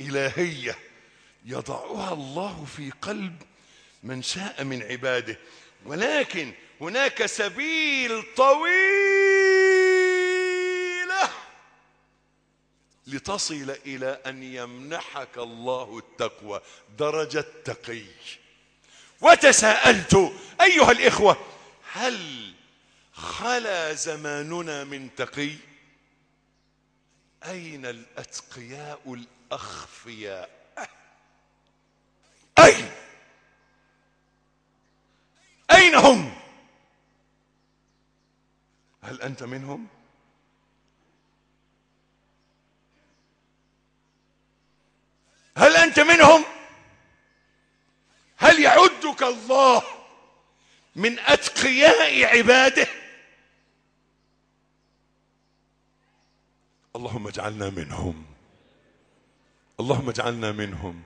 إلهية يضعها الله في قلب من شاء من عباده. ولكن هناك سبيل طويلة لتصل إلى أن يمنحك الله التقوى درجة تقي. وتساءلت أيها الإخوة هل خلا زماننا من تقي؟ أين الأتقياء الأخفياء أين أين هم؟ هل أنت منهم؟ هل أنت منهم؟ هل يعدك الله من أتقياء عباده؟ اللهم اجعلنا منهم. اللهم اجعلنا منهم.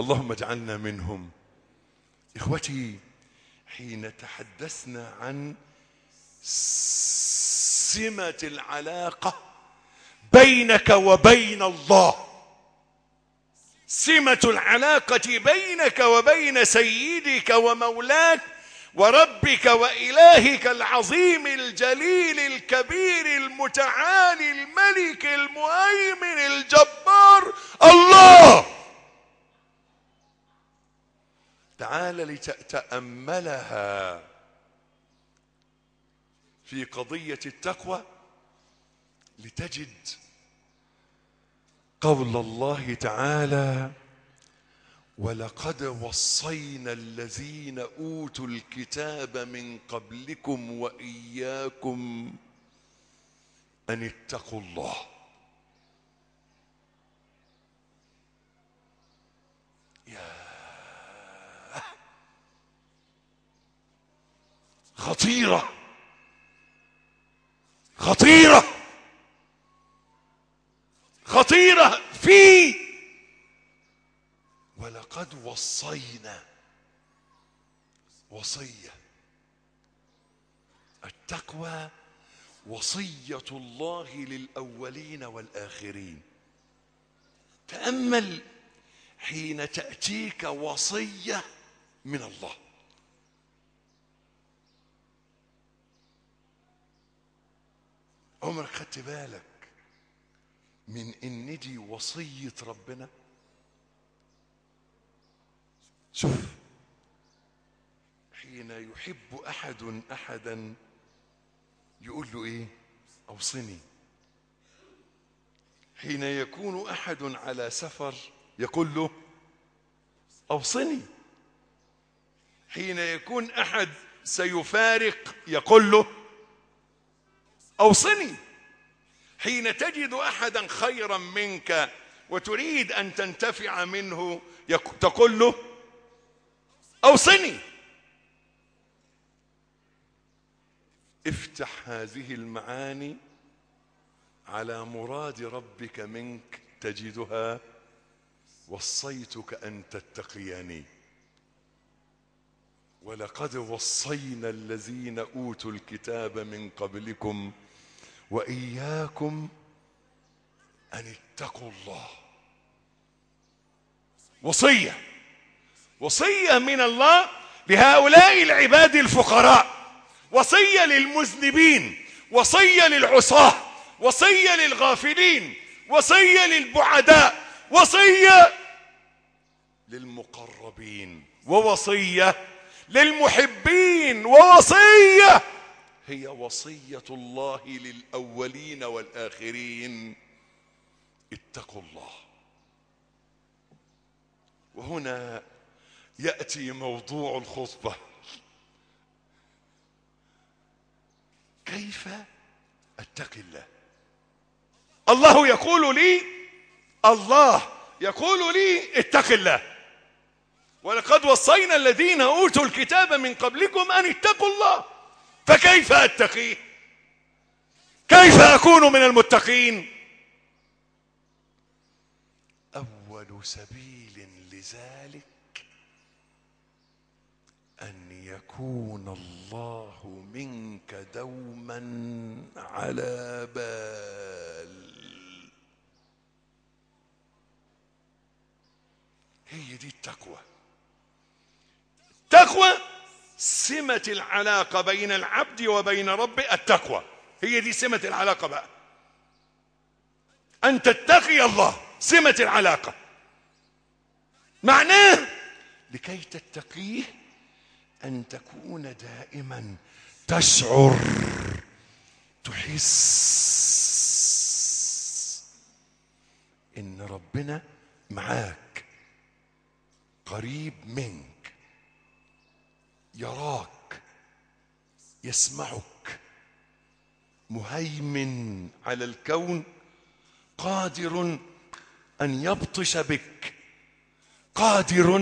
اللهم اجعلنا منهم. إخوتي حين تحدثنا عن سمة العلاقة بينك وبين الله سمة العلاقة بينك وبين سيدك ومولاك وربك وإلهك العظيم الجليل الكبير المتعالي الملك المهيمن الجبار الله! تعال لتتأملها في قضية التقوى لتجد قول الله تعالى ولقد وصينا الذين أوتوا الكتاب من قبلكم وإياكم أن اتقوا الله. يا خطيرة خطيرة خطيرة في ولقد وصينا. وصية. التقوى وصية الله للأولين والآخرين. تأمل حين تأتيك وصية من الله. عمرك خدت بالك من إن دي وصية ربنا؟ شوف. حين يحب أحد أحدا يقول له إيه؟ أوصني. حين يكون أحد على سفر يقول له أوصني. حين يكون أحد سيفارق يقول له أوصني. حين تجد أحدا خيرا منك وتريد أن تنتفع منه تقول له اوصني افتح هذه المعاني على مراد ربك منك تجدها وصيتك أن تتقيني ولقد وصينا الذين أوتوا الكتاب من قبلكم وإياكم أن اتقوا الله. وصية. وصية من الله لهؤلاء العباد الفقراء وصية للمذنبين وصية للعصاة وصية للغافلين وصية للبعداء وصية للمقربين ووصية للمحبين ووصية هي وصية الله للأولين والآخرين. اتقوا الله. وهنا يأتي موضوع الخطبة. كيف اتقي الله؟ الله يقول لي الله يقول لي اتق الله. ولقد وصينا الذين أوتوا الكتاب من قبلكم أن اتقوا الله. فكيف اتقيه كيف أكون من المتقين؟ أول سبيل لذلك أن يكون الله منك دوما على بال. هي دي التقوى. تقوى سمة العلاقة بين العبد وبين ربه التقوى. هي دي سمة العلاقة بقى. أن تتقي الله سمة العلاقة. معناه لكي تتقيه أن تكون دائما تشعر تحس إن ربنا معاك قريب منك يراك يسمعك مهيمن على الكون قادر أن يبطش بك قادر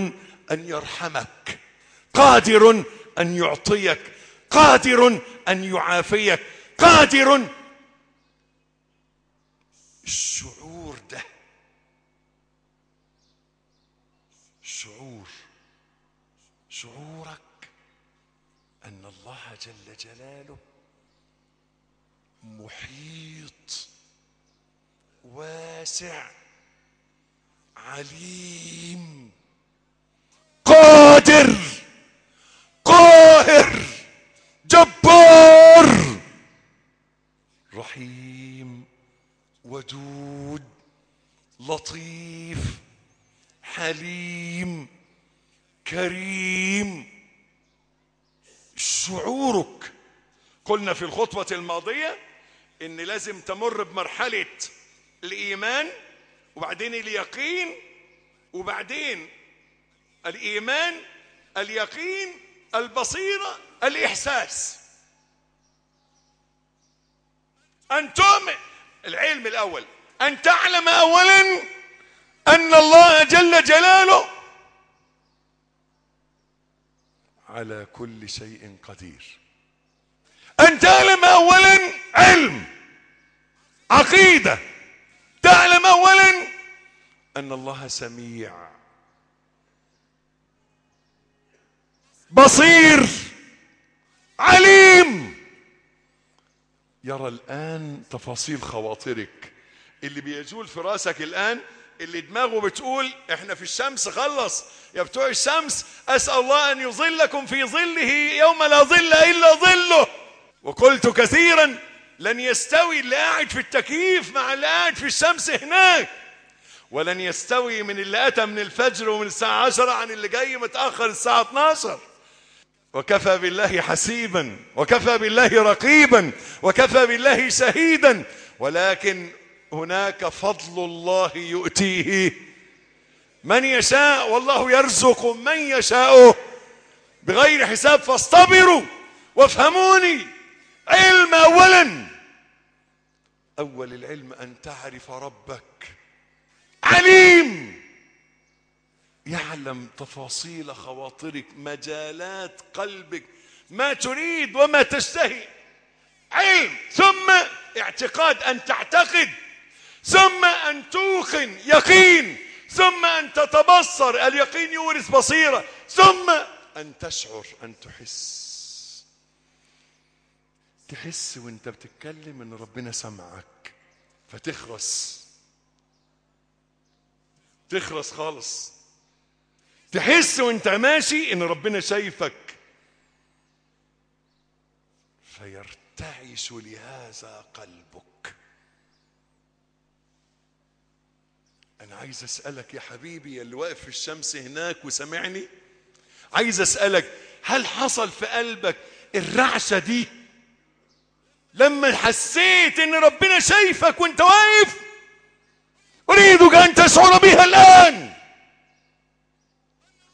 أن يرحمك. قادر أن يعطيك قادر أن يعافيك قادر. الشعور ده شعور شعورك أن الله جل جلاله محيط واسع عليم قادر. شعورك. قلنا في الخطبة الماضية إن لازم تمر بمرحلة الإيمان وبعدين اليقين وبعدين الإيمان اليقين البصيرة الإحساس. ان تؤمن العلم الأول أن تعلم اولا أن الله جل جلاله على كل شيء قدير. أن تعلم اولا علم عقيدة. تعلم اولا أن الله سميع. بصير. عليم. يرى الآن تفاصيل خواطرك. اللي بيجول في رأسك الآن اللي دماغه بتقول إحنا في الشمس خلص. يا بتوع الشمس أسأل الله أن يظلكم في ظله يوم لا ظل إلا ظله. وقلت كثيرا لن يستوي اللي قاعد في التكييف مع اللي قاعد في الشمس هناك. ولن يستوي من اللي أتى من الفجر ومن الساعة 10 عن اللي جاي متأخر الساعة 12 وكفى بالله حسيبا وكفى بالله رقيبا وكفى بالله شهيدا. ولكن هناك فضل الله يؤتيه. من يشاء والله يرزق من يشاء. بغير حساب فاصطبروا وافهموني. علم اولا. أول العلم أن تعرف ربك. عليم. يعلم تفاصيل خواطرك مجالات قلبك ما تريد وما تشتهي. علم. ثم اعتقاد أن تعتقد. ثم أن توقن يقين ثم أن تتبصر اليقين يورث بصيرة ثم أن تشعر أن تحس. تحس وأنت بتتكلم إن ربنا سمعك فتخرس. تخرس خالص. تحس وأنت ماشي إن ربنا شايفك. فيرتعش لهذا قلبك. أنا عايز أسألك يا حبيبي اللي واقف في الشمس هناك وسامعني. عايز أسألك هل حصل في قلبك الرعشة دي؟ لما حسيت إن ربنا شايفك وأنت واقف اريدك أن تشعر بها الآن.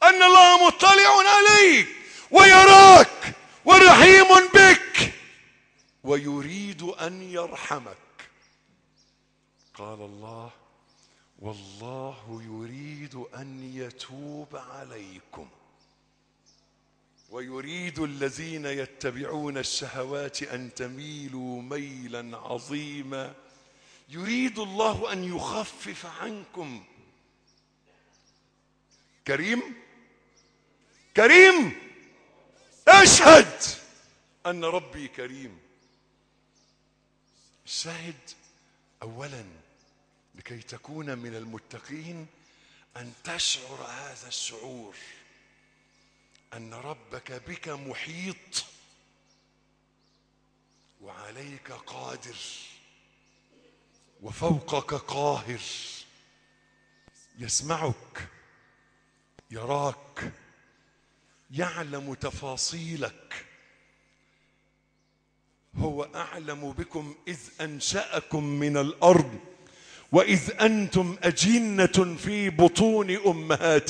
أن الله مطلع عليك ويراك ورحيم بك ويريد أن يرحمك. قال الله والله يريد أن يتوب عليكم ويريد الذين يتبعون الشهوات أن تميلوا ميلا عظيما. يريد الله أن يخفف عنكم. كريم؟ كريم! أشهد أن ربي كريم. الشاهد اولا لكي تكون من المتقين أن تشعر هذا الشعور أن ربك بك محيط وعليك قادر وفوقك قاهر. يسمعك يراك يعلم تفاصيلك. هو أعلم بكم إذ أنشأكم من الأرض. وإذ أنتم أجنة في بطون أمهاتكم.